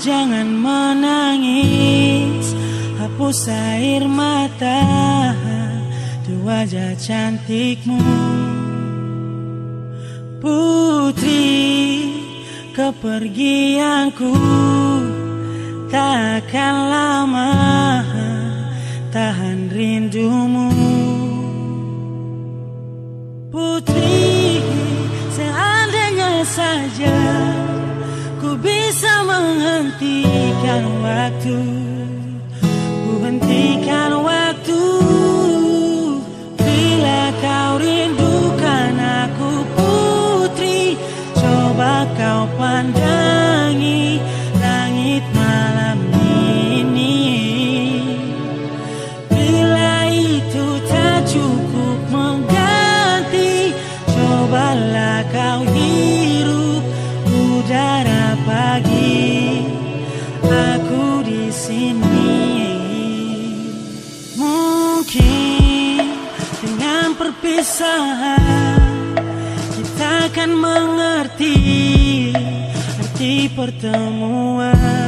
Jangan menangis Hapus air mata Di wajah cantikmu. Putri, kepergianku Takkan lama Tahan rindumu. Putri, seandainya saja bisa menghentikan waktu. Ku hentikan waktu di sini. Mungkin dengan perpisahan Kita akan mengerti Arti pertemuan